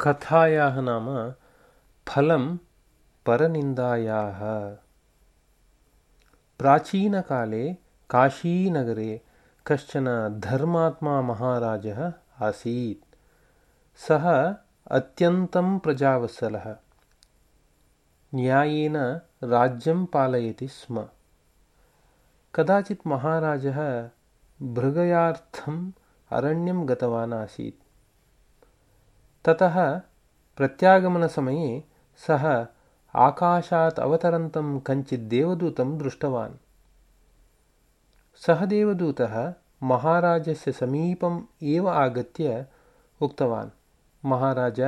कथायाः नाम फलं परनिन्दायाः। प्राचीनकाले काशीनगरे कश्चन धर्मात्मा महाराजः आसीत्। सः अत्यन्तं प्रजावत्सलः। न्यायेन राज्यं पालयति स्म। कदाचित् महाराजः भृगयार्थम् अरण्यं गतवान् आसीत् ततः प्रत्यागमनसमये सः आकाशात् अवतरन्तं कञ्चित् देवदूतं दृष्टवान्। सः देवदूतः महाराजस्य समीपम् एव आगत्य उक्तवान् महाराज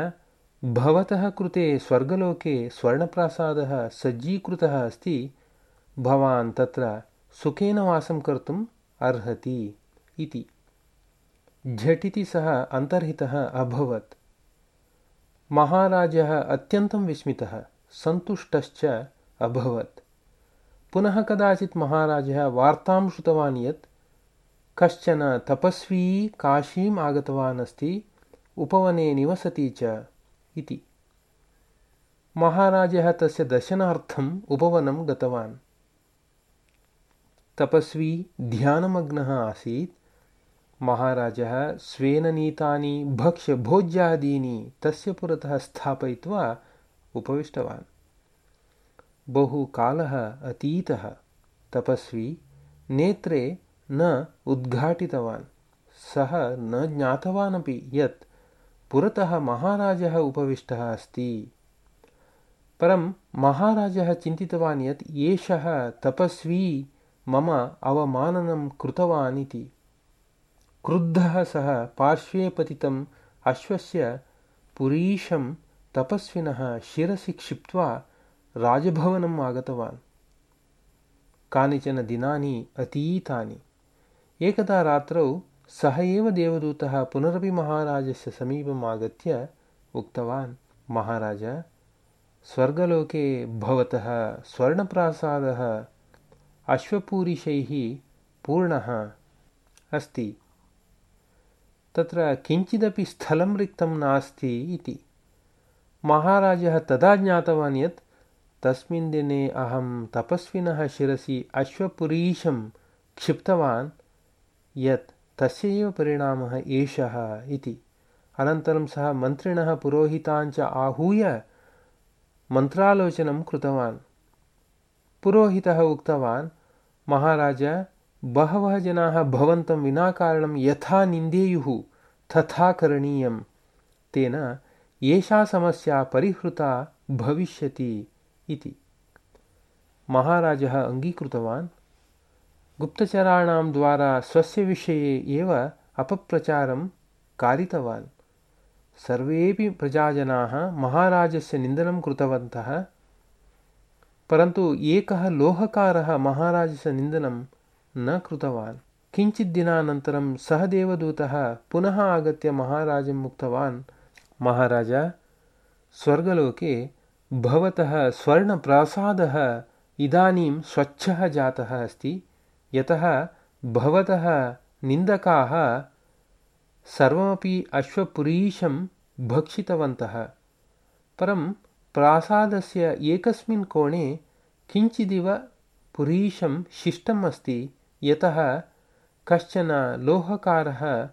भवतः कृते स्वर्गलोके स्वर्णप्रासादः सज्जीकृतः अस्ति भवान् तत्र सुखेन वासं कर्तुम् अर्हति इति। झटिति सः अन्तर्हितः अभवत् महाराजः अत्यन्तं विस्मितः सन्तुष्टश्च अभवत्। पुनः कदाचित् महाराजः वार्तां श्रुतवान् यत् कश्चन तपस्वी काशीम् आगतवान् अस्ति उपवने निवसति च इति। महाराजः तस्य दर्शनार्थम् उपवनं गतवान्। तपस्वी ध्यानमग्नः आसीत् महाराजः स्वेन नीतानि भक्ष्यभोज्यादीनि तस्य पुरतः स्थापयित्वा उपविष्टवान्। बहुकालः अतीतः तपस्वी नेत्रे न उद्घाटितवान्। सः न ज्ञातवान् अपि यत् पुरतः महाराजः उपविष्टः अस्ति। परं महाराजः चिन्तितवान् यत् एषः तपस्वी मम अवमाननं कृतवान् इति क्रुद्धः सः पार्श्वे पतितम् अश्वस्य पुरीशं तपस्विनः शिरसि क्षिप्त्वा राजभवनम् आगतवान्। कानिचन दिनानि अतीतानि। एकदा रात्रौ सः एव देवदूतः पुनरपि महाराजस्य समीपम् आगत्य उक्तवान् महाराज स्वर्गलोके भवतः स्वर्णप्रासादः अश्वपूरिशैः पूर्णः अस्ति तत्र किञ्चिदपि स्थलं रिक्तं नास्ति इति। महाराजः तदा ज्ञातवान् यत् तस्मिन् दिने अहं तपस्विनः शिरसि अश्वपुरीशं क्षिप्तवान् यत् तस्य एव परिणामः एषः इति। अनन्तरं सः मन्त्रिणः पुरोहिताञ्च आहूय मन्त्रालोचनं कृतवान्। पुरोहितः उक्तवान् महाराज बहवः जनाः भवन्तं विनाकारणं यथा निन्देयुः तथा करणीयं। तेन एषा समस्या परिहृता भविष्यति इति। महाराजः अङ्गीकृतवान्। गुप्तचराणां द्वारा स्वस्य विषये एव अपप्रचारं कारितवान्। सर्वेपि प्रजाजनाः महाराजस्य निन्दनं कृतवन्तः। परन्तु एकः लोहकारः महाराजस्य निन्दनं न कृतवान्। किञ्चित् दिनानन्तरं सः देवदूतः पुनः आगत्य महाराजम् उक्तवान् महाराज स्वर्गलोके भवतः स्वर्णप्रासादः इदानीं स्वच्छः जातः अस्ति। यतः भवतः निन्दकाः सर्वमपि अश्वपुरीशं भक्षितवन्तः। परं प्रासादस्य एकस्मिन् कोणे किञ्चिदिव पुरीशं शिष्टम् अस्ति यतः कश्चन लोहकारः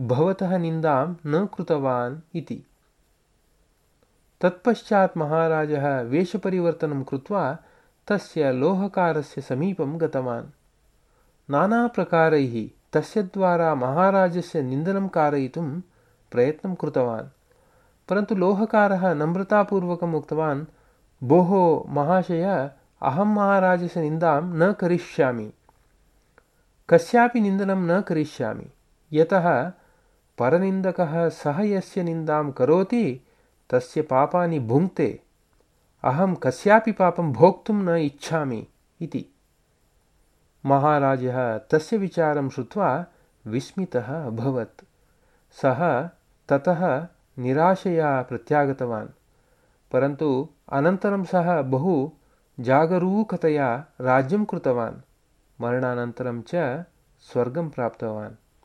भवतः निन्दां न कृतवान् इति। तत्पश्चात् महाराजः वेषपरिवर्तनं कृत्वा तस्य लोहकारस्य समीपं गतवान्। नानाप्रकारैः तस्य द्वारा महाराजस्य निन्दनं कारयितुं प्रयत्नं कृतवान्। परन्तु लोहकारः नम्रतापूर्वकम् उक्तवान् भोः महाशय अहं महाराजस्य निन्दां न करिष्यामि कस्यापि निन्दनं न करिष्यामि। यतः परनिन्दकः सः यस्य निन्दां करोति तस्य पापानि भुङ्क्ते। अहं कस्यापि पापं भोक्तुं न इच्छामि इति। महाराजः तस्य विचारं श्रुत्वा विस्मितः अभवत्। सः ततः निराशया प्रत्यागतवान्। परन्तु अनन्तरं सः बहु जागरूकतया राज्यं कृतवान् मरणानन्तरं च स्वर्गं प्राप्तवान्